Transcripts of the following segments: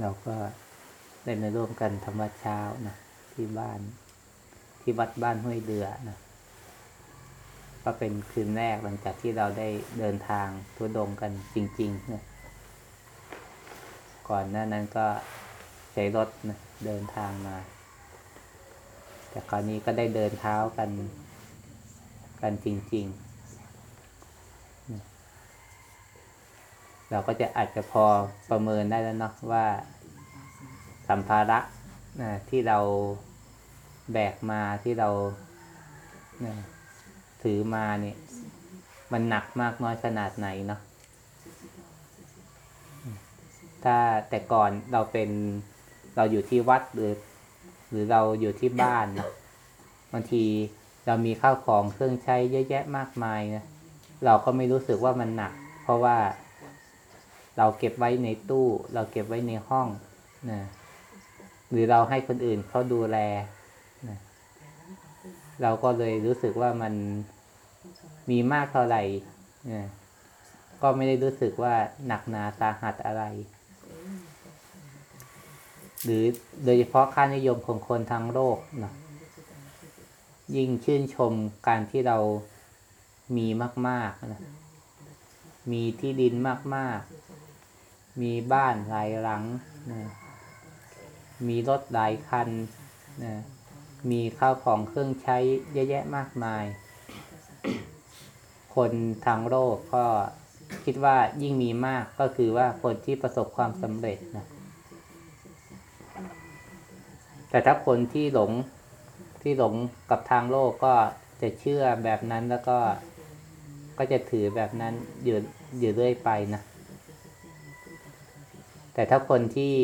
เราก็ได้มาร่วมกันธรรมเช้านะที่บ้าน ที่วัดบ้านห้วยเดือนะก็เป็นคืนแรกหลังจากที่เราได้เดินทางทุดงกันจริงๆนะก่อนหน้านั้นก็ใช้รถนะเดินทางมา แต่คราวนี้ก็ได้เดินเท้ากันกันจริง ๆ เราก็จะอาจจะพอประเมินได้แล้วเนาะว่าสัมภาระนะที่เราแบกมาที่เรานะถือมาเนี่ยมันหนักมากน้อยขนาดไหนเนาะถ้าแต่ก่อนเราเป็นเราอยู่ที่วัดหรือหรือเราอยู่ที่บ้านนะบางทีเรามีข้าวของเครื่องใช้เยอะแยะมากมายนะเราก็ไม่รู้สึกว่ามันหนัก เพราะว่า เราเก็บไว้ในตู้ เราเก็บไว้ในห้องนะหรือเราให้คนอื่นเขาดูแลนะเราก็เลยรู้สึกว่ามันมีมากเท่าไหร่นะก็ไม่ได้รู้สึกว่าหนักหนาสาหัสอะไร หรือโดยเฉพาะค่านิยมของคนทั้งโลกนะยิ่งชื่นชมการที่เรามีมาก ๆ นะ มีที่ดินมาก ๆ มีบ้านหลายหลังนะมีรถหลายคันนะมีข้าวของเครื่องใช้เยอะแยะมากมาย คนทางโลกก็คิดว่ายิ่งมีมากก็คือว่าคนที่ประสบความสำเร็จนะแต่ถ้าคนที่หลงที่หลงกับทางโลกก็จะเชื่อแบบนั้นแล้วก็ก็จะถือแบบนั้นอยู่อยู่เรื่อยไปนะ แต่ถ้าคนที่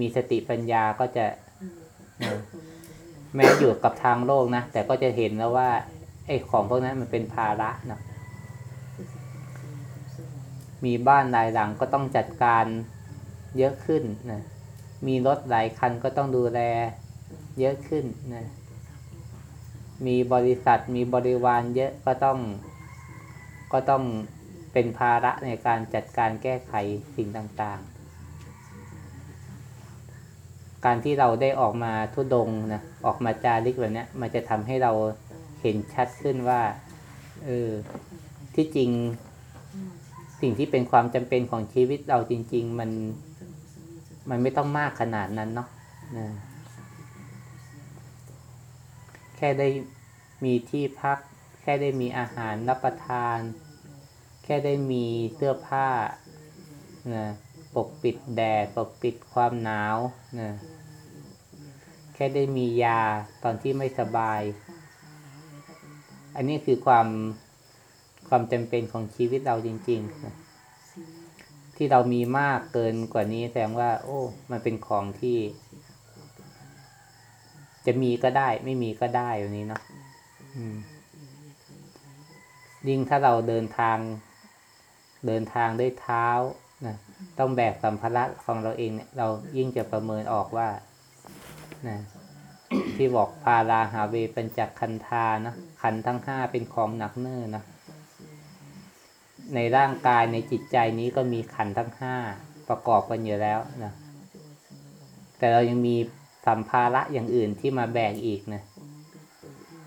มีสติปัญญาก็จะเออแม้อยู่กับทางโลกนะ แต่ก็จะเห็นแล้วว่า ไอ้ของพวกนั้นมันเป็นภาระนะมีบ้านหลายหลังก็ต้องจัดการเยอะขึ้นนะมีรถหลายคันก็ต้องดูแลเยอะขึ้นนะมีบริษัทมีบริวารเยอะก็ต้อง ก็ต้องเป็นภาระในการจัดการแก้ไขสิ่งต่างๆ การที่เราได้ออกมาทุดงนะออกมาจาริกแบบนี้มันจะทำให้เราเห็นชัดขึ้นว่าเออที่จริงสิ่งที่เป็นความจำเป็นของชีวิตเราจริง ๆ มันมันไม่ต้องมากขนาดนั้นเนาะนะแค่ได้มีที่พัก แค่ได้มีอาหารรับประทาน แค่ได้มีเสื้อผ้านะ ปกปิดแดด ปกปิดความหนาวนะแค่ได้มียาตอนที่ไม่สบาย อันนี้คือความความจำเป็นของชีวิตเราจริงๆนะที่เรามีมากเกินกว่านี้แสดงว่า โอ้ มันเป็นของที่ จะมีก็ได้ ไม่มีก็ได้แบบนี้เนาะยิ่งถ้าเราเดินทาง เดินทางด้วยเท้า ต้องแบกสัมภาระของเราเองเนี่ย เรายิ่งจะประเมินออกว่านะที่บอกพาราหาเวเป็นจักคันธานะขันทั้งห้าเป็นของหนักเนิ่นนะในร่างกายในจิตใจนี้ก็มีขันทั้งห้าประกอบกันอยู่แล้วนะแต่เรายังมีสัมภาระอย่างอื่นที่มาแบกอีกนะ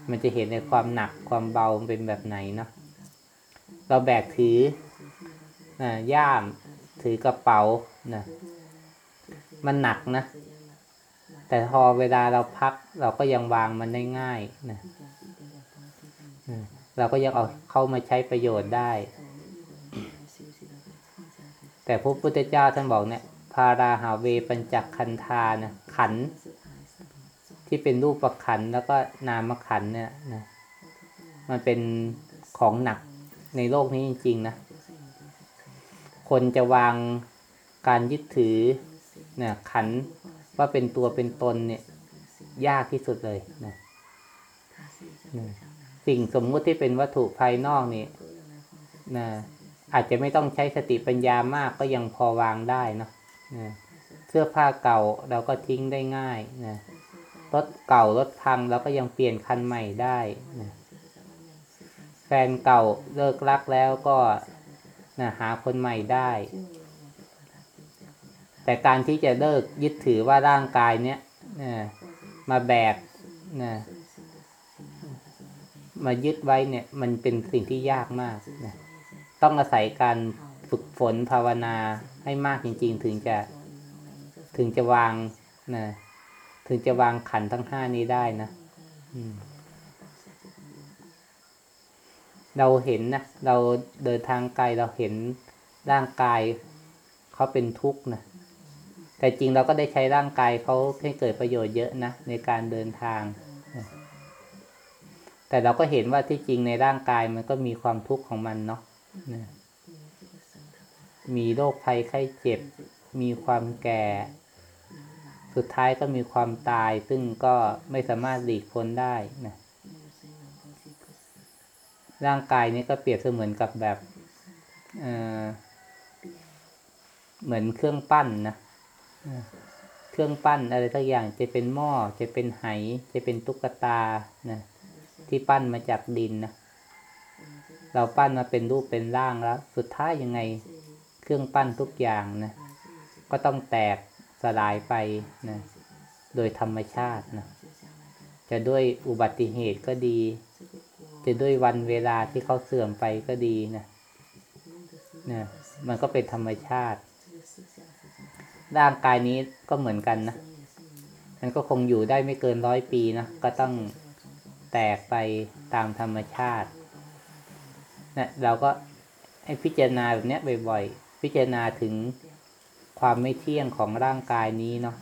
มันจะเห็นในความหนักความเบาเป็นแบบไหนเนาะเราแบกถือนะย่าม ถือกระเป๋านะมันหนักนะ แต่พอเวลาเราพัก เราก็ยังวางมันได้ง่ายนะอืมเราก็ยังเอาเข้ามาใช้ประโยชน์ได้ แต่พระพุทธเจ้าท่านบอกเนี่ยพาราหาเวปัญจคันธานะขันธ์ที่เป็นรูปประขันธ์แล้วก็นามขันธ์เนี่ยนะมันเป็นของหนักในโลกนี้จริงๆนะ คนจะวางการยึดถือเนี่ยขันว่าเป็นตัวเป็นตนเนี่ย ยากที่สุดเลยนะนะสิ่งสมมุติที่เป็นวัตถุภายนอกนี่นะอาจจะไม่ต้องใช้สติปัญญามากก็ยังพอวางได้เนาะนะเสื้อผ้าเก่าเราก็ทิ้งได้ง่ายนะรถเก่ารถพังเราก็ยังเปลี่ยนคันใหม่ได้นะแฟนเก่าเลิกรักแล้วก็ นะหาคนใหม่ได้ แต่การที่จะเลิกยึดถือว่าร่างกายเนี้ยนะมาแบกนะมายึดไว้เนี่ย มันเป็นสิ่งที่ยากมากนะต้องอาศัยการฝึกฝนภาวนาให้มากจริง ๆ ถึงจะถึงจะวางนะถึงจะวางขันธ์ทั้งห้านี้ได้นะ อืม เราเห็นนะเราเดินทางไกลเราเห็นร่างกายเขาเป็นทุกข์นะแต่จริงเราก็ได้ใช้ร่างกายเขาให้เกิดประโยชน์เยอะนะในการเดินทาง แต่เราก็เห็นว่าที่จริงในร่างกายมันก็มีความทุกข์ของมันเนาะมีโรคภัยไข้เจ็บ มีความแก่ สุดท้ายก็มีความตายซึ่งก็ไม่สามารถหลีกพ้นได้นะ ร่างกายนี้ก็เปรียบเสมือนกับแบบเเหมือนเครื่องปั้นนะเออเครื่องปั้นอะไรสักอย่างจะเป็นหม้อจะเป็นไหจะเป็นตุ๊กตานะที่ปั้นมาจากดินนะเราปั้นมาเป็นรูปเป็นร่างแล้ว สุดท้ายยังไงเครื่องปั้นทุกอย่างนะก็ต้องแตกสลายไปนะโดยธรรมชาตินะจะด้วยอุบัติเหตุก็ดี จะด้วยวันเวลาที่เขาเสื่อมไปก็ดีนะนะมันก็เป็นธรรมชาติ ร่างกายนี้ก็เหมือนกันนะมันก็คงอยู่ได้ไม่เกินร้อยปีนะก็ต้องแตกไปตามธรรมชาตินะเราก็ให้พิจารณาแบบนี้บ่อยๆ พิจารณาถึงความไม่เที่ยงของร่างกายนี้เนาะ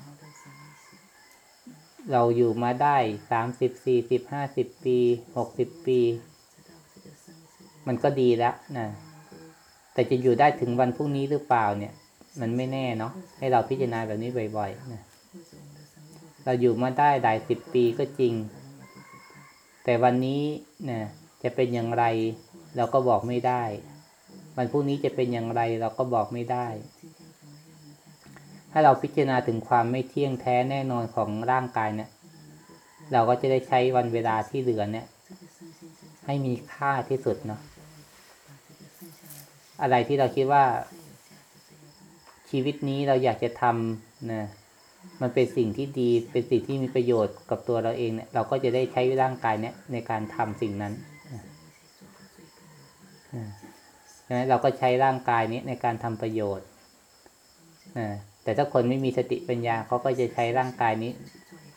เราอยู่มาได้สามสิบสี่สิบห้าสิบปีหกสิบปี มันก็ดีแล้วนะแต่จะอยู่ได้ถึงวันพรุ่งนี้หรือเปล่าเนี่ย มันไม่แน่เนาะให้เราพิจารณาแบบนี้บ่อยๆนะเราอยู่มาได้หลายสิบปีก็จริง แต่วันนี้นะจะเป็นอย่างไร เราก็บอกไม่ได้ วันพรุ่งนี้จะเป็นอย่างไร เราก็บอกไม่ได้ ถ้าเราพิจารณาถึงความไม่เที่ยงแท้แน่นอนของร่างกายเนี่ย เราก็จะได้ใช้วันเวลาที่เหลือเนี่ย ให้มีค่าที่สุดเนาะอะไรที่เราคิดว่า ชีวิตนี้เราอยากจะทำนะมันเป็นสิ่งที่ดีเป็นสิ่งที่มีประโยชน์กับตัวเราเองเนี่ย เราก็จะได้ใช้ร่างกายเนี่ยในการทำสิ่งนั้นนะนะใช่ไหมเราก็ใช้ร่างกายนี้ในการทำประโยชน์นะ แต่ถ้าคนไม่มีสติปัญญาเขาก็จะใช้ร่างกายนี้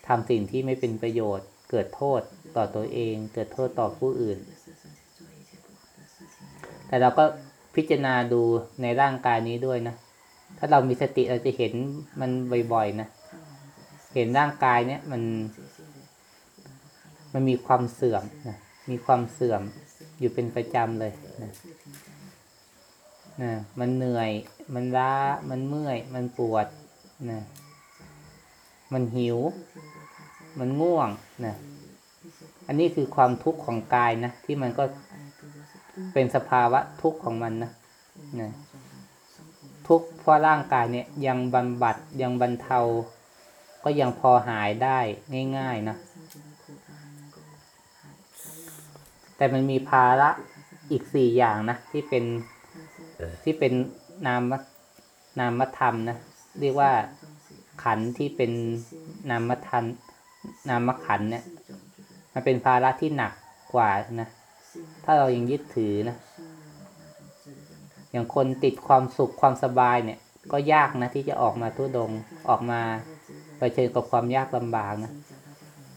ทำสิ่งที่ไม่เป็นประโยชน์ เกิดโทษต่อตัวเอง เกิดโทษต่อผู้อื่น แต่เราก็พิจารณาดูในร่างกายนี้ด้วยนะ ถ้าเรามีสติเราจะเห็นมันบ่อยๆนะ เห็นร่างกายเนี้ยมัน มันมีความเสื่อมนะ มีความเสื่อมอยู่เป็นประจำเลยนะ นะมันเหนื่อย มันล้า มันเมื่อย มันปวดนะมันหิว มันง่วงนะอันนี้คือความทุกข์ของกายนะ ที่มันก็เป็นสภาวะทุกข์ของมันนะนะทุกข์เพราะร่างกายเนี่ยยังบำบัดยังบรรเทา ก็ยังพอหายได้ง่ายๆนะแต่มันมีภาระอีกสี่อย่างนะ ที่เป็น ที่เป็นนามนามธรรมนะเรียกว่าขันที่เป็นนามธรรมนามขันเนี่ย มันเป็นภาระที่หนักกว่านะถ้าเรายังยึดถือนะอย่างคนติดความสุขความสบายเนี่ย ก็ยากนะที่จะออกมาทุดงออกมาไปเชิญกับความยากลำบากนะ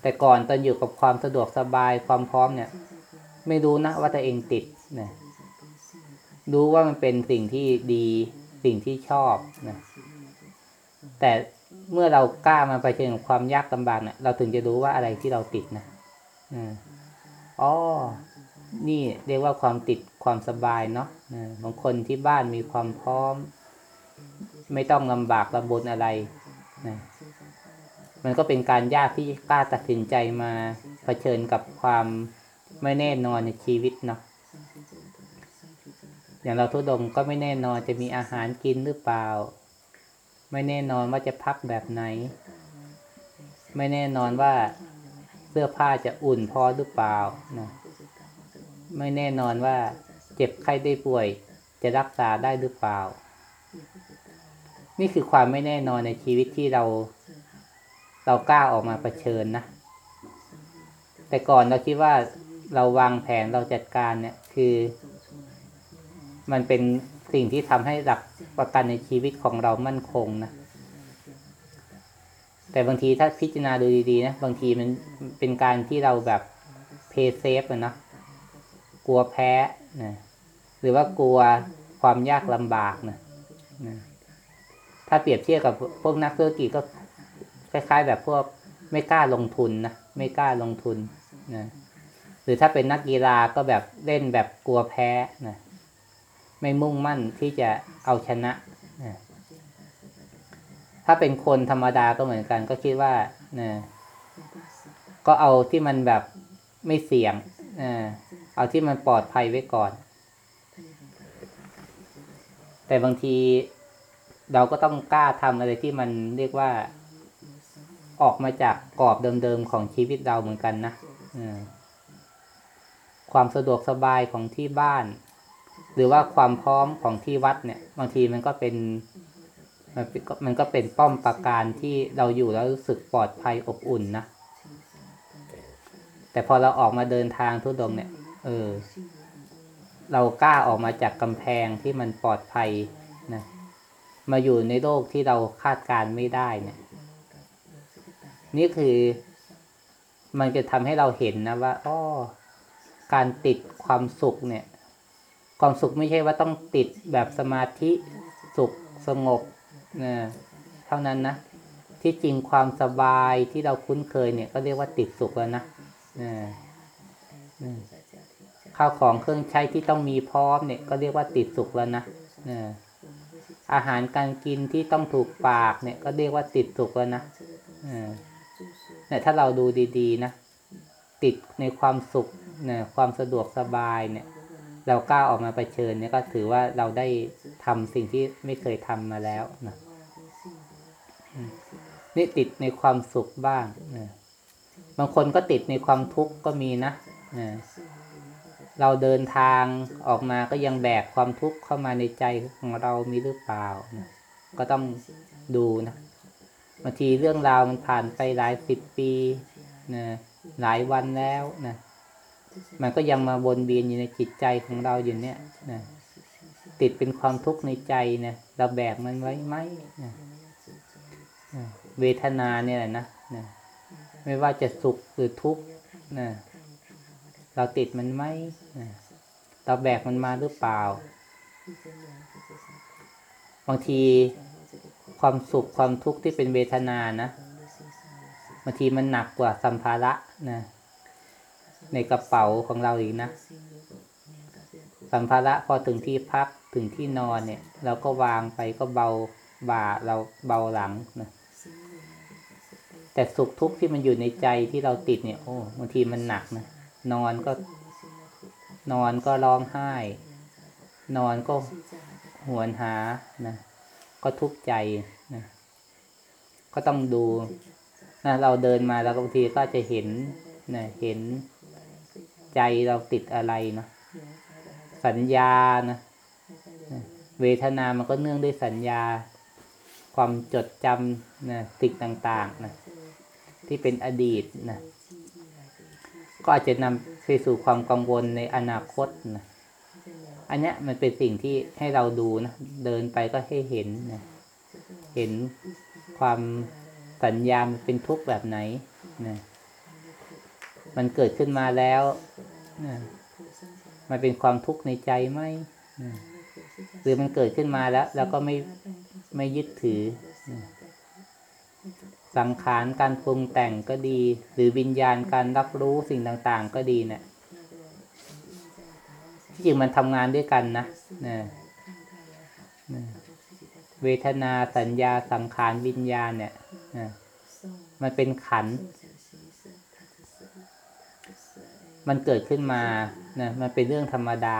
แต่ก่อนตอนอยู่กับความสะดวกสบายความพร้อมเนี่ย ไม่รู้นะว่าตัวเองติดนะ รู้ว่ามันเป็นสิ่งที่ดีสิ่งที่ชอบนะแต่เมื่อเรากล้ามาไปเชิญกับความยากลำบากเนี่ยเราถึงจะรู้ว่าอะไรที่เราติดนะอ๋อ นี่เรียกว่าความติดความสบายเนาะบางคนที่บ้านมีความพร้อม ไม่ต้องลำบากลำบนอะไรนะมันก็เป็นการยากที่กล้าตัดสินใจมาเผชิญกับความไม่แน่นอนในชีวิตเนาะ อย่างเราทุดงก็ไม่แน่นอนจะมีอาหารกินหรือเปล่า ไม่แน่นอนว่าจะพักแบบไหน ไม่แน่นอนว่าเสื้อผ้าจะอุ่นพอหรือเปล่านะไม่แน่นอนว่าเจ็บไข้ได้ป่วยจะรักษาได้หรือเปล่า นี่คือความไม่แน่นอนในชีวิตที่เรา เรากล้าออกมาเผชิญนะ แต่ก่อนเราคิดว่าเราวางแผนเราจัดการเนี่ย คือ มันเป็นสิ่งที่ทำให้หลักประกันในชีวิตของเรามั่นคงนะ แต่บางทีถ้าพิจารณาดูดีๆนะ บางทีมันเป็นการที่เราแบบเพย์เซฟนะกลัวแพ้นะหรือว่ากลัวความยากลำบากนะนะถ้าเปรียบเทียบกับพวกนักธุรกิจก็คล้ายๆ แบบพวกไม่กล้าลงทุนนะไม่กล้าลงทุนนะหรือถ้าเป็นนักกีฬาก็แบบเล่นแบบกลัวแพ้นะ ไม่มุ่งมั่นที่จะเอาชนะ ถ้าเป็นคนธรรมดาก็เหมือนกัน ก็คิดว่านะก็เอาที่มันแบบไม่เสี่ยงเอาที่มันปลอดภัยไว้ก่อน แต่บางทีเราก็ต้องกล้าทำอะไรที่มันเรียกว่าออกมาจากกรอบเดิมๆของชีวิตเราเหมือนกันนะความสะดวกสบายของที่บ้าน หรือว่าความพร้อมของที่วัดเนี่ย บางทีมันก็เป็นมันเป็มันก็เป็นป้อมปราการที่เราอยู่แล้วรู้สึกปลอดภัยอบอุ่นนะ แต่พอเราออกมาเดินทางทุดงเนี่ย เออ เรากล้าออกมาจากกำแพงที่มันปลอดภัยนะ มาอยู่ในโลกที่เราคาดการณ์ไม่ได้เนี่ย นี่คือมันจะทำให้เราเห็นนะว่าอ้อการติดความสุขเนี่ย ความสุขไม่ใช่ว่าต้องติดแบบสมาธิสุขสงบนะเท่านั้นนะ ที่จริงความสบายที่เราคุ้นเคยเนี่ยก็เรียกว่าติดสุขแล้วนะนะข้าวของเครื่องใช้ที่ต้องมีพร้อมเนี่ยก็เรียกว่าติดสุขแล้วนะนะอาหารการกินที่ต้องถูกปากเนี่ยก็เรียกว่าติดสุกแล้วนะเนี่ยถ้าเราดูดีๆนะ ติดในความสุขเนี่ยความสะดวกสบายเนี่ย เรากล้าออกมาไปเชิญเนี่ยก็ถือว่าเราได้ทำสิ่งที่ไม่เคยทำมาแล้วนะนี่ติดในความสุขบ้างนะบางคนก็ติดในความทุกข์ก็มีนะนะเราเดินทางออกมาก็ยังแบกความทุกข์เข้ามาในใจของเรามีหรือเปล่านะก็ต้องดูนะบางทีเรื่องราวมันผ่านไปหลายสิบปีนะหลายวันแล้วนะ มันก็ยังมาวนเวียนอยู่ในจิตใจของเราอยู่เนี่ยนะติดเป็นความทุกข์ในใจนะเราแบกมันไว้ไหมนะเวทนาเนี่ยแหละนะนะไม่ว่าจะสุขหรือทุกข์นะเราติดมันไหมนะเราแบกมันมาหรือเปล่า บางทีความสุขความทุกข์ที่เป็นเวทนานะบางทีมันหนักกว่าสัมภาระนะ ในกระเป๋าของเราอีกนะสัมภาระพอถึงที่พักถึงที่นอนเนี่ย เราก็วางไปก็เบาบ่าเราเบาหลังนะแต่สุขทุกข์ที่มันอยู่ในใจที่เราติดเนี่ยโอ้บางทีมันหนักนะนอนก็ นอนก็ร้องไห้ นอนก็หวนหานะก็ทุกข์ใจนะก็ต้องดูนะเราเดินมาแล้วบางทีก็จะเห็นนะเห็น ใจเราติดอะไรเนาะสัญญานะนะเวทนามันก็เนื่องด้วยสัญญา ความจดจำนะสิ่งต่างๆนะที่เป็นอดีตนะก็อาจจะนำไปสู่ความกังวลในอนาคตนะอันเนี้ยมันเป็นสิ่งที่ให้เราดูนะเดินไปก็ให้เห็นนะเห็นความสัญญามันเป็นทุกข์แบบไหนนะ มันเกิดขึ้นมาแล้วนะมันเป็นความทุกข์ในใจไหมหรือมันเกิดขึ้นมาแล้วเราก็ไม่ไม่ยึดถือ สังขารการปรุงแต่งก็ดี หรือวิญญาณการรับรู้สิ่งต่าง ๆ ก็ดีเนะี่ยที่จริงมันทำงานด้วยกันนะนะเวทนาสัญญาสังขารวิญญาณเนี่ยนะมันเป็นขันธ์ มันเกิดขึ้นมานะมันเป็นเรื่องธรรมดา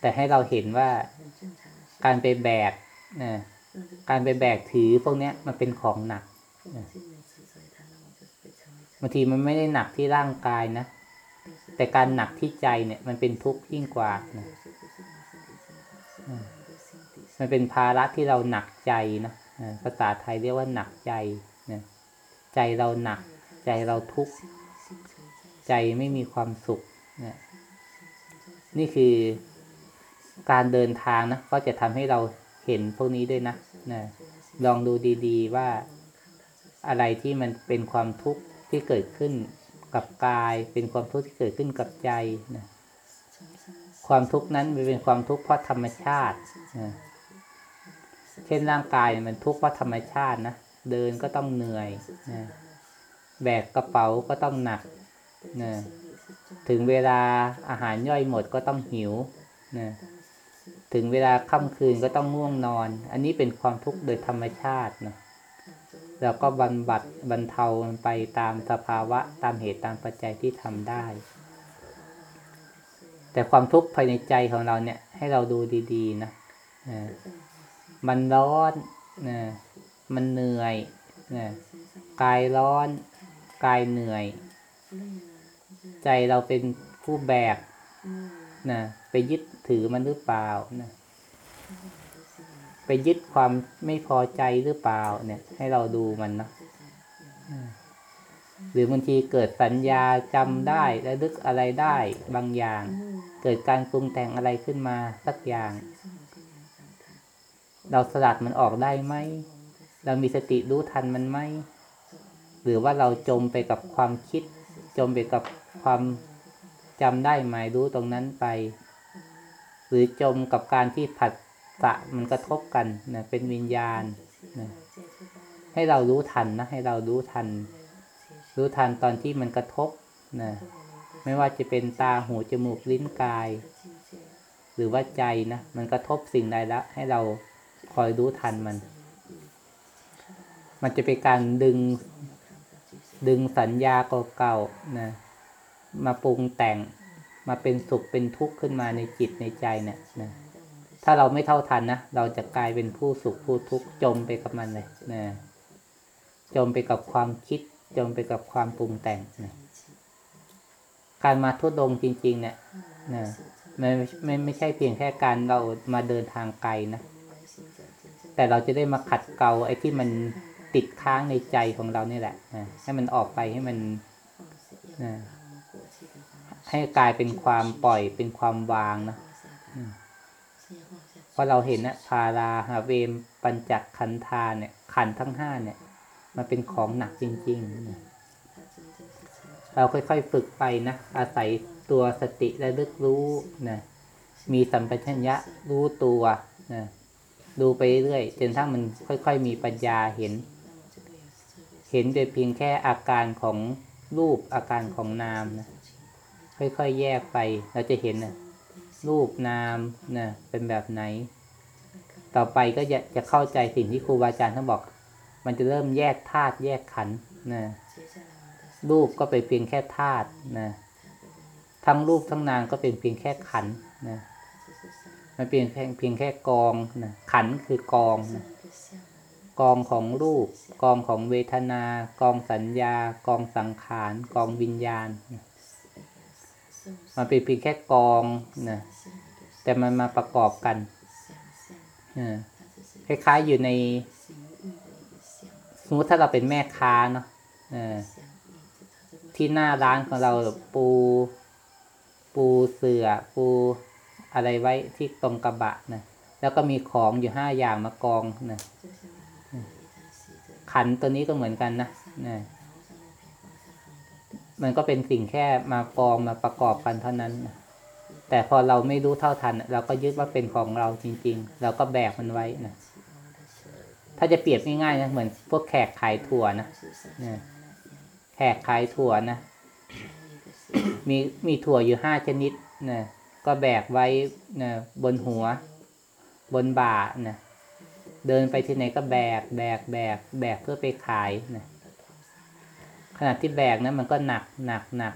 แต่ให้เราเห็นว่าการไปแบกนะการไปแบกถือพวกเนี้ยมันเป็นของหนักนะบางทีมันไม่ได้หนักที่ร่างกายนะ แต่การหนักที่ใจเนี่ย มันเป็นทุกข์ยิ่งกว่านะมันเป็นภาระที่เราหนักใจนะภาษาไทยเรียกว่าหนักใจนะใจเราหนักใจเราทุกข์ ใจไม่มีความสุขนะนี่คือการเดินทางนะก็จะทำให้เราเห็นพวกนี้ด้วยนะนะ ลองดูดีๆว่าอะไรที่มันเป็นความทุกข์ที่เกิดขึ้นกับกาย เป็นความทุกข์ที่เกิดขึ้นกับใจนะความทุกข์นั้นมันเป็นความทุกข์เพราะธรรมชาตินะเช่นร่างกายมันทุกข์เพราะธรรมชาตินะ เดินก็ต้องเหนื่อยนะแบกกระเป๋าก็ต้องหนัก นะถึงเวลาอาหารย่อยหมดก็ต้องหิวนะถึงเวลาค่ำคืนก็ต้องง่วงนอน อันนี้เป็นความทุกข์โดยธรรมชาตินะแล้วก็บรรบัดบรรเทามันไปตามสภาวะตามเหตุตามปัจจัยที่ทำได้ แต่ความทุกข์ภายในใจของเราเนี่ย ให้เราดูดีๆนะอ่ามันร้อนนะมันเหนื่อยนะกายร้อน กายเหนื่อย ใจเราเป็นผู้แบกนะไปยึดถือมันหรือเปล่านะไปยึดความไม่พอใจหรือเปล่า เนี่ย ให้เราดูมันนะอืมหรือบางทีเกิดสัญญาจำได้และลึกอะไรได้บางอย่าง เกิดการปรุงแต่งอะไรขึ้นมาสักอย่าง เราสลัดมันออกได้ไหมเรามีสติรู้ทันมันไหมหรือว่าเราจมไปกับความคิด จมไปกับ ความจำได้หมายรู้ตรงนั้นไป หรือจมกับการที่ผัสสะมันกระทบกันนะเป็นวิญญาณนะให้เรารู้ทันนะ ให้เรารู้ทัน รู้ทันตอนที่มันกระทบนะไม่ว่าจะเป็นตาหูจมูกลิ้นกาย หรือว่าใจนะมันกระทบสิ่งใดแล้วให้เราคอยรู้ทันมัน มันจะเป็นการดึง ดึงสัญญาเก่าๆนะ มาปรุงแต่ง มาเป็นสุขเป็นทุกข์ขึ้นมาในจิตในใจเนี่ยนะถ้าเราไม่เท่าทันนะเราจะกลายเป็นผู้สุขผู้ทุกข์จมไปกับมันเลยนะจมไปกับความคิด จมไปกับความปรุงแต่งนะการมาทุดงจริง ๆ เนี่ยนะไม่ไม่ไม่ใช่เพียงแค่การเรามาเดินทางไกลนะแต่เราจะได้มาขัดเกลาไอ้ที่มันติดค้างในใจของเรานี่แหละนะให้มันออกไปให้มันนะ ให้กลายเป็นความปล่อยเป็นความวางนะเพราะเราเห็นนะพาราหาเวมปัญจขันธาเนี่ย ขันทั้งห้าเนี่ย มันเป็นของหนักจริงๆนะเราค่อยๆฝึกไปนะ อาศัยตัวสติและลึกรู้นะมีสัมปชัญญะรู้ตัวนะดูไปเรื่อยจนทั้งมันค่อย ๆ มีปัญญาเห็น เห็นโดยเพียงแค่อาการของรูปอาการของนามนะ ค่อยๆแยกไป เราจะเห็นนะรูปนามนะเป็นแบบไหน ต่อไปก็จะจะเข้าใจสิ่งที่ครูบาอาจารย์ท่านบอก มันจะเริ่มแยกธาตุแยกขันนะรูปก็เป็นเพียงแค่ธาตุนะทั้งรูปทั้งนามก็เป็นเพียงแค่ขันนะมันเป็นเพียงเพียงแค่กองนะขันคือกองนะกองของรูป กองของเวทนา กองสัญญา กองสังขาร กองวิญญาณนะ มันเป็นเพียงแค่กองนะแต่มันมาประกอบกันนะคล้ายๆอยู่ในสมมติถ้าเราเป็นแม่ค้าเนาะเออที่หน้าร้านของเราปู ปูเสือปูอะไรไว้ที่ตรงกระบะนะแล้วก็มีของอยู่ห้าอย่างมากองนะขันตัวนี้ก็เหมือนกันนะนะ มันก็เป็นสิ่งแค่มากองมาประกอบกันเท่านั้น แต่พอเราไม่รู้เท่าทัน เราก็ยึดว่าเป็นของเราจริง ๆ เราก็แบกมันไว้นะถ้าจะเปรียบง่ายๆนะเหมือนพวกแขกขายถั่วนะนแขกขายถั่วนะมีมีถั่วอยู่ห้าชนิดนะก็แบกไว้นะบนหัว บนบ่านะเดินไปที่ไหนก็แบก แบก แบก แบกเพื่อไปขายนะ ณะที่แบกนะมันก็หนักหนักหนัก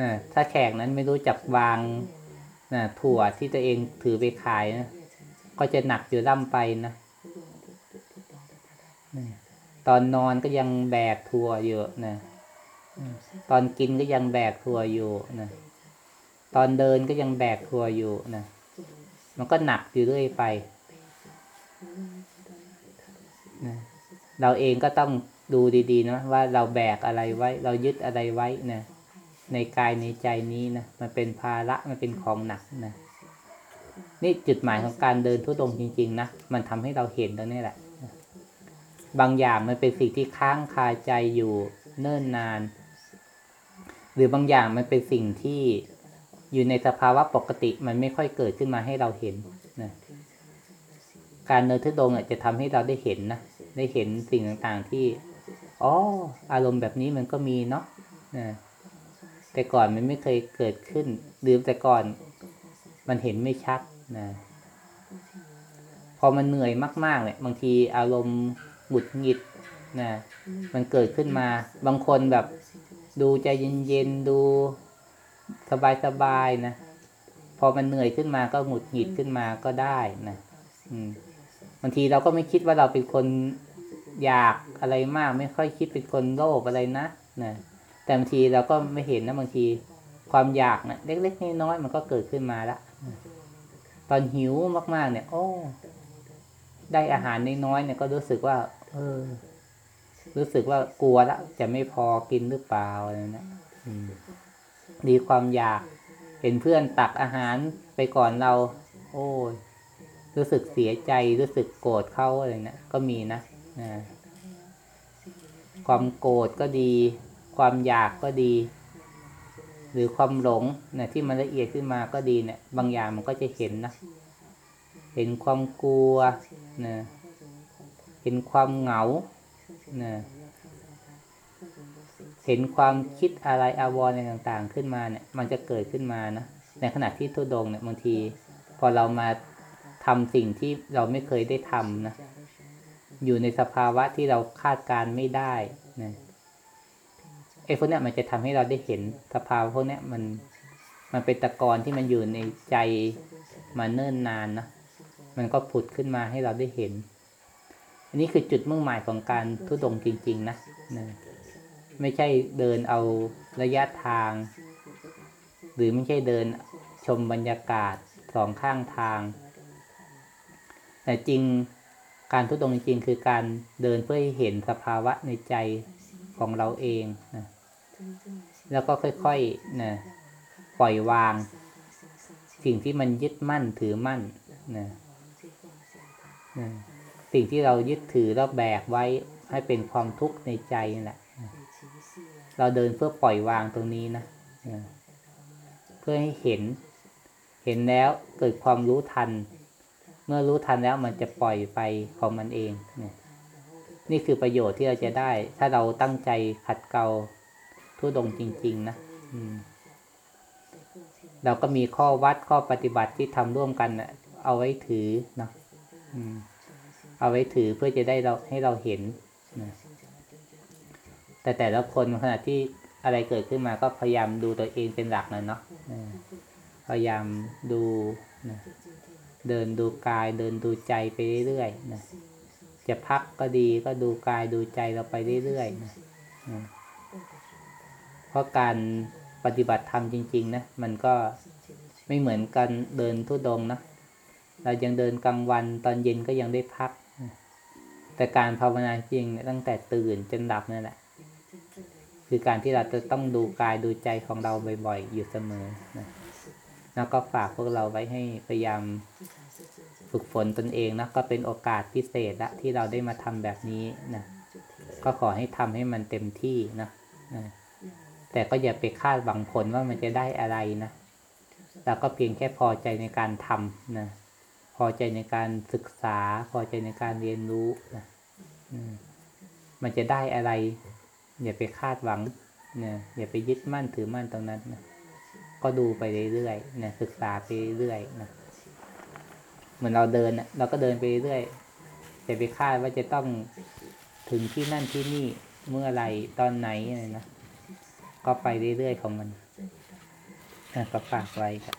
นะถ้าแขกนั้นไม่รู้จักวางนะถั่วที่ตัวเองถือไปขายนะก็จะหนักอยู่ล่ำไปนะนะตอนนอนก็ยังแบกถั่วอยู่นะตอนกินก็ยังแบกถั่วอยู่นะตอนเดินก็ยังแบกถั่วอยู่นะมันก็หนักอยู่เรื่อยไปนะเราเองก็ต้อง ดูดีๆนะว่าเราแบกอะไรไว้ เรายึดอะไรไว้นะในกายในใจนี้นะมันเป็นภาระมันเป็นของหนักนะนี่จุดหมายของการเดินทุดงจริง ๆนะมันทำให้เราเห็นตรงนี้แหละ บางอย่างมันเป็นสิ่งที่ค้างคาใจอยู่เนิ่นนาน หรือบางอย่างมันเป็นสิ่งที่อยู่ในสภาวะปกติมันไม่ค่อยเกิดขึ้นมาให้เราเห็นนะการเนินทุดงค์อะจะทำให้เราได้เห็นนะได้เห็นสิ่งต่างๆที่ อ๋อ อารมณ์แบบนี้มันก็มีเนาะนะแต่ก่อนมันไม่เคยเกิดขึ้นหรือแต่ก่อนมันเห็นไม่ชัดนะ พอมันเหนื่อยมาก ๆ เนี่ย บางทีอารมณ์หงุดหงิดนะมันเกิดขึ้นมา บางคนแบบดูใจเย็นๆ ดูสบายๆนะ พอมันเหนื่อยขึ้นมาก็หงุดหงิดขึ้นมาก็ได้นะ อืมบางทีเราก็ไม่คิดว่าเราเป็นคน อยากอะไรมากไม่ค่อยคิดเป็นคนโลภอะไรนะนะแต่บางทีเราก็ไม่เห็นนะบางทีความอยากนะเล็กๆน้อยๆมันก็เกิดขึ้นมาละตอนหิวมากๆ เนี่ย โอ้ ได้อาหารน้อยๆเนี่ย ก็รู้สึกว่า เออ รู้สึกว่ากลัวละจะไม่พอกินหรือเปล่าอะไรนะดีความอยาก เห็นเพื่อนตักอาหารไปก่อนเรา โอ้ยรู้สึกเสียใจรู้สึกโกรธเขาอะไรนะก็มีนะ ความโกรธก็ดี ความอยากก็ดี หรือความหลงนะที่มันละเอียดขึ้นมาก็ดีเนี่ย บางอย่างมันก็จะเห็นนะ เห็นความกลัวนะเห็นความเหงานะเห็นความคิดอะไรอาวรณ์อะไรต่าง ๆ ขึ้นมาเนี่ย มันจะเกิดขึ้นมานะ ในขณะที่ทุดงเนี่ยบางที พอเรามาทำสิ่งที่เราไม่เคยได้ทำนะ อยู่ในสภาวะที่เราคาดการณ์ไม่ได้นะไอ้พวกเนี้ยมันจะทำให้เราได้เห็นสภาวะพวกเนี้ยมัน มันเป็นตะกอนที่มันอยู่ในใจมาเนิ่นนานนะมันก็ผุดขึ้นมาให้เราได้เห็น อันนี้คือจุดมุ่งหมายของการทุดงจริง ๆ นะนะไม่ใช่เดินเอาระยะทาง หรือไม่ใช่เดินชมบรรยากาศสองข้างทาง แต่จริง การทุดงจริงๆคือการเดินเพื่อให้เห็นสภาวะในใจของเราเองนะแล้วก็ค่อยๆนะปล่อยวาง สิ่งที่มันยึดมั่นถือมั่นนะนะสิ่งที่เรายึดถือแล้วแบกไว้ให้เป็นความทุกข์ในใจนี่แหละ เราเดินเพื่อปล่อยวางตรงนี้นะนะเพื่อให้เห็น เห็นแล้วเกิดความรู้ทัน เมื่อรู้ทันแล้วมันจะปล่อยไปของมันเองเนี่ยนี่คือประโยชน์ที่เราจะได้ ถ้าเราตั้งใจขัดเกลาทุดงจริง ๆ นะเราก็มีข้อวัดข้อปฏิบัติที่ทำร่วมกันนะเอาไว้ถือเนาะเอาไว้ถือเพื่อจะได้เราให้เราเห็นนะแต่แต่ละคนขณะที่อะไรเกิดขึ้นมาก็พยายามดูตัวเองเป็นหลักนะเนาะนะพยายามดูนะ เดินดูกายเดินดูใจไปเรื่อยๆนะจะพักก็ดีก็ดูกายดูใจเราไปเรื่อยๆนะนะเพราะการปฏิบัติธรรมจริง ๆนะมันก็ไม่เหมือนกันเดินทุดงนะเรายังเดินกลางวันตอนเย็นก็ยังได้พัก แต่การภาวนาจริงตั้งแต่ตื่นจนหลับนั่นแหละคือการที่เราจะต้องดูกายดูใจของเราบ่อยๆ อยู่เสมอนะแล้วก็ฝากพวกเราไว้ให้พยายาม ฝึกฝนตนเองนะก็เป็นโอกาสพิเศษละที่เราได้มาทำแบบนี้นะก็ขอให้ทำให้มันเต็มที่นะนะแต่ก็อย่าไปคาดหวังผลว่ามันจะได้อะไรนะเราก็เพียงแค่พอใจในการทำนะพอใจในการศึกษา พอใจในการเรียนรู้นะมมันจะได้อะไร อย่าไปคาดหวังนะอย่าไปยึดมั่นถือมั่นตรงนั้นนะก็ดูไปเรื่อยๆนะศึกษาไปเรื่อยๆนะ เหมือนเราเดินนะเราก็เดินไปเรื่อยจะไปคาดว่าจะต้องถึงที่นั่นที่นี่เมื่อไรตอนไหนอะไรนะก็ไปเรื่อยๆของมันก็ฝากไว้ครับ